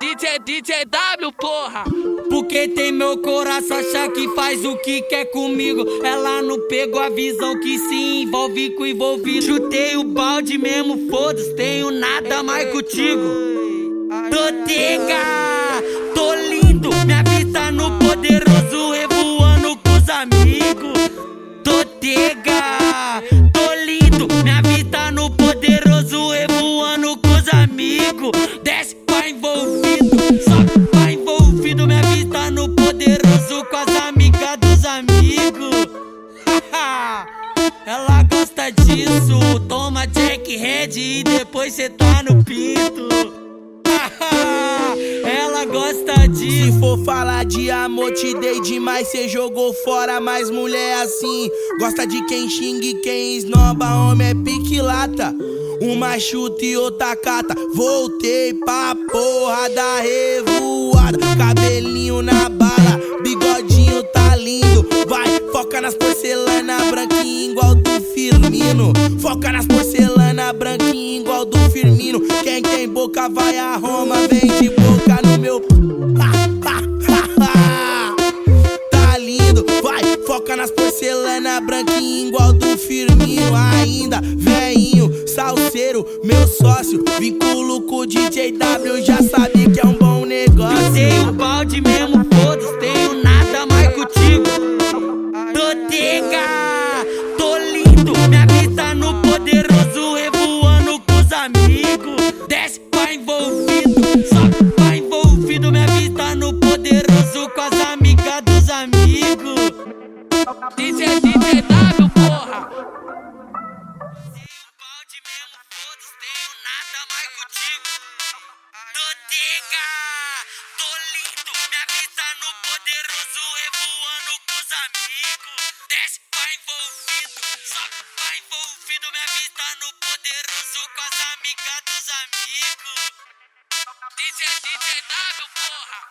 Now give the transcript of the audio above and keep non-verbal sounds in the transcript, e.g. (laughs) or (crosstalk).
DJ, DJ W, porra! Porque tem meu coração, achar que faz o que quer comigo. Ela não pegou a visão que se envolve com envolvido. Chutei o balde mesmo, foda-se, tenho nada mais contigo. Tô tega! Amigos. Desce pra envolvido, sobe pra envolvido, minha vista no poderoso com as amigas dos amigos. (laughs) Ela gosta disso, toma Jack Red e depois cê tá no pinto. Gosta disso. Se for falar de amor, te dei demais. Cê jogou fora, mas mulher assim. Gosta de quem xingue, quem esnoba. Homem é pique lata. Uma chuta e outra cata. Voltei pra porra da revoada. Cabelinho na bala, bigodinho tá lindo. Vai, foca nas porcelana branquinha igual do Firmino. Foca nas porcelana branquinha igual do Firmino. Quem tem boca vai a Roma, vem branquinha igual do Firmino. Ainda, veinho, salseiro, meu sócio. Vinculo com o DJ W, já sabe que é um bom negócio. Tenho balde mesmo, foda-se, tenho nada mais contigo. Tô DJ, DJ W, porra. Balde mesmo, todos tenho nada mais contigo. Tô nega, tô lindo, minha vida no poderoso, revoando com os amigos. Desce pra envolvido, sobe pra envolvido, minha vida no poderoso, com as amigas dos amigos. DJ, DJ W, porra.